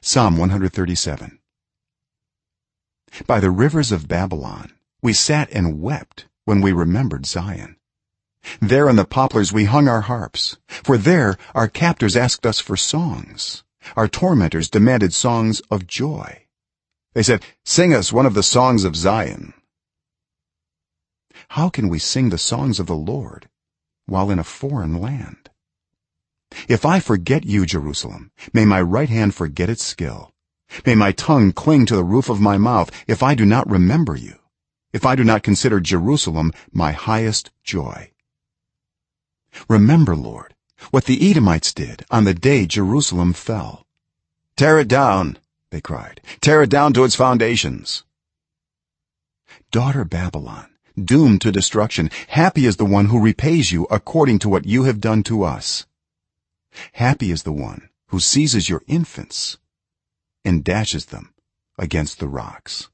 psalm 137 by the rivers of babylon we sat and wept when we remembered zion. There in the poplars we hung our harps for there our captors asked us for songs. Our tormentors demanded songs of joy. They said sing us one of the songs of zion. How can we sing the songs of the lord while in a foreign land if i forget you jerusalem may my right hand forget its skill. May my tongue cling to the roof of my mouth if i do not remember you. If i do not consider jerusalem my highest joy. Remember lord what the edomites did on the day jerusalem fell. Tear it down they cried. Tear it down to its foundations. Daughter babylon doomed to destruction happy is the one who repays you according to what you have done to us happy is the one who seizes your infants and dashes them against the rocks